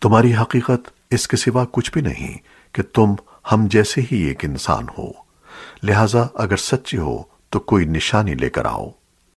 تمہاری حقیقت اس کے سوا کچھ بھی نہیں کہ تم ہم جیسے ہی ایک انسان ہو۔ لہذا اگر سچے ہو تو کوئی نشانی لے کر آؤ۔